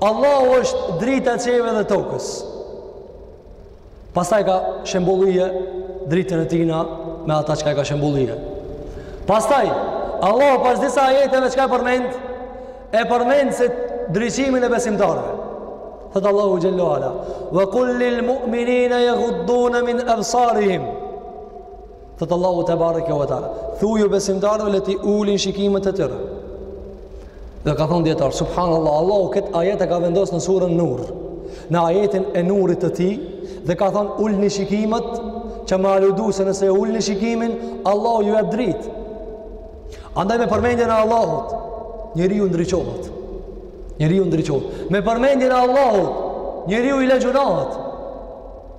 Allahu është drita e qiejve dhe tokës. Pastaj ka shembëlly dritën e tina me ata çka i ka shembëlly. Pastaj, Allahu pas disa ajeteve çka e përmend, e përmend ndriçimin e besimtarëve. Thotë Allahu xhelle ve ala, ve kul lil mu'minine jeguddu min ebsarihim, Thot Allahu tebareke ve teala, thuju besimtarëve le t'i ulin shikimet e tyre. Dhe kanë thënë dijetarët, subhanallah, Allahu kët ajet e ka vendos në surën Nur. Në ajetin e Nurit të tij dhe ka thënë ulni shikimet, që me aludu se nëse ulni shikimin, Allahu ju jep dritë. Andaj me përmendjen e Allahut, njeriu ndriçohet. Njeriu ndriçohet. Me përmendjen e Allahut, njeriu i le gjynahet.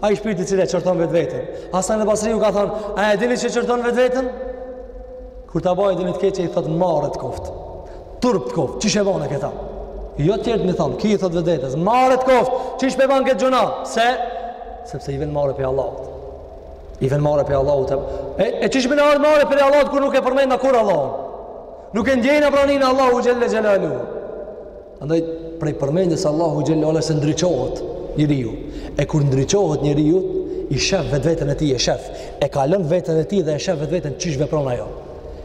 Ai shpirt i cili e qorton vetveten. Hasan el Basriu ka thënë, a e dini si e qorton vetveten? Kur ta bëjë ndonjë të keqe i thot marre të koft. Turp të koft, çish e bone këta? Jo të tjerët me i thon, ki i thot vetvetes, marre të koft, çish me ba këtë gjynah? Se sepse i vjen marre prej Allahut. I vjen marre prej Allahut. E, e çish me ardh marre prej Allahut kur nuk e përmendna kurr Allahun. Nuk e ndjejna praninë e Allahut xhelle xhelaluhu. Andaj prej përmendjes së Allahut xhelle ve ala se ndriçohet njeriu. E kur ndriçohet njeriu, e shef vetveten e tij, e shef, e kallon veten e tij dhe e shef vetveten çish vepron ajo.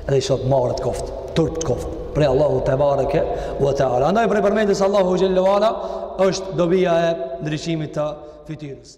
Edhe i thot marre t'koft, turp t'koft. Prej Allahut tebareke ve teala. Andaj prej përmendjes së Allahut xhelle ve ala është dobia e ndriçimit të fytyrës.